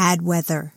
bad weather.